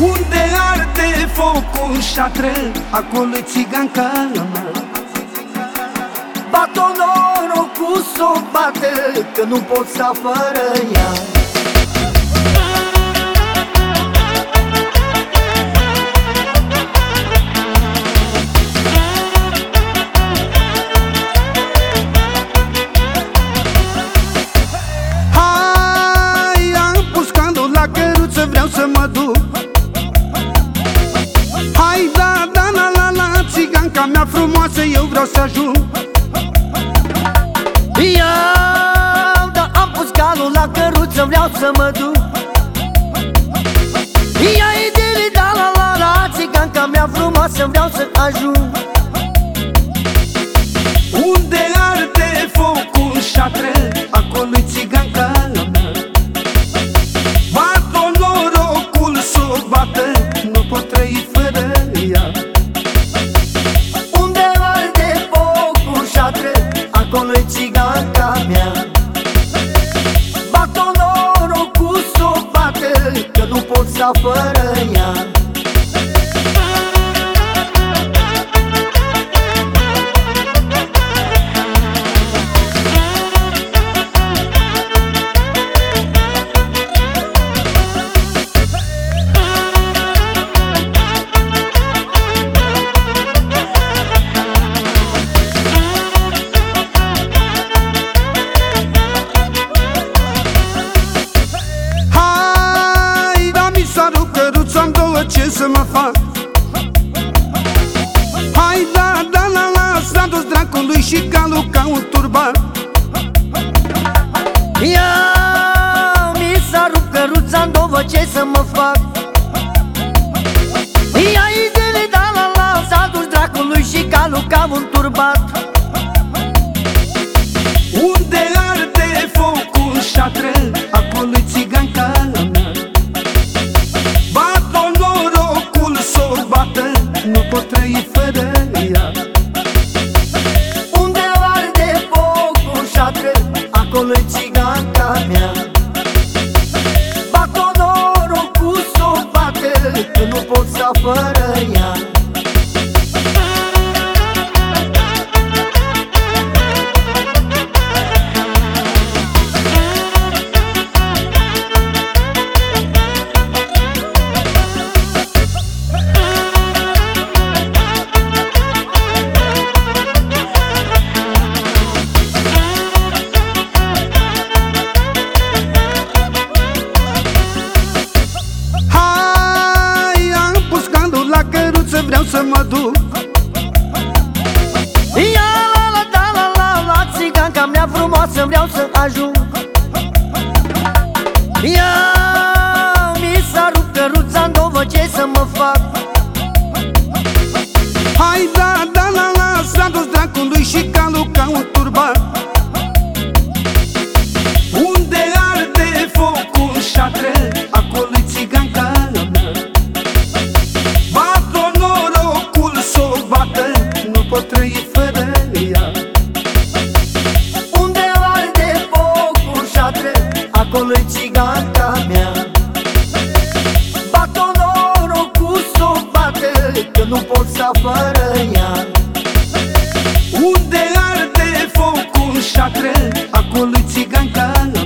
Unde arde focul șatră Acolo-i țiganca mea Bat-o norocul s-o bate Că nu pot să fără ea vreau să ajung. Eu, da, am pus calul la căruță, vreau să mă duc. Ia idili, da, la, la, la, țiganca mea frumoasă, vreau să ajung nu să fără ea ce să mă fac. Hai da, da, la, la, s-a dus dracului și calul ca un turban țiganca mea. Bat-o norocul s-o bate, că nu pot să fără ea vreau să mă duc. Ia la la da la la la Țiganca mea frumoasă vreau să ajung trăit fără ea. Unde arde focul și atrep, acolo-i țiganca mea. Bat-o norocul s-o că nu pot să fără ea. Unde arde focul și atrep, acolo-i țiganca mea.